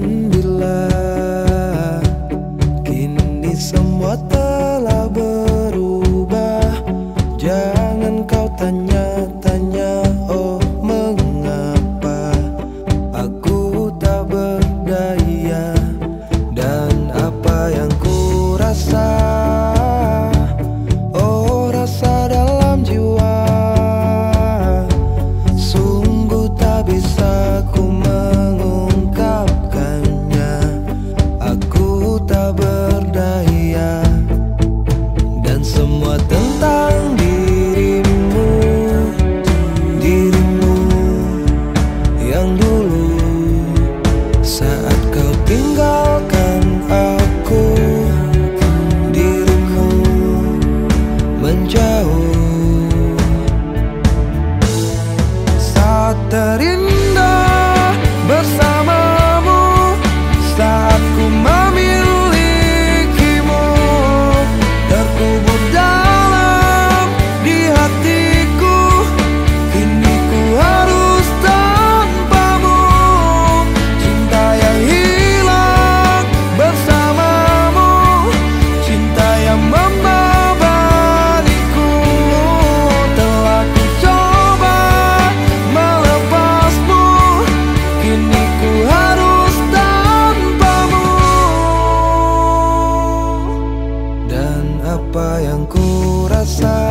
Bila Terindah ku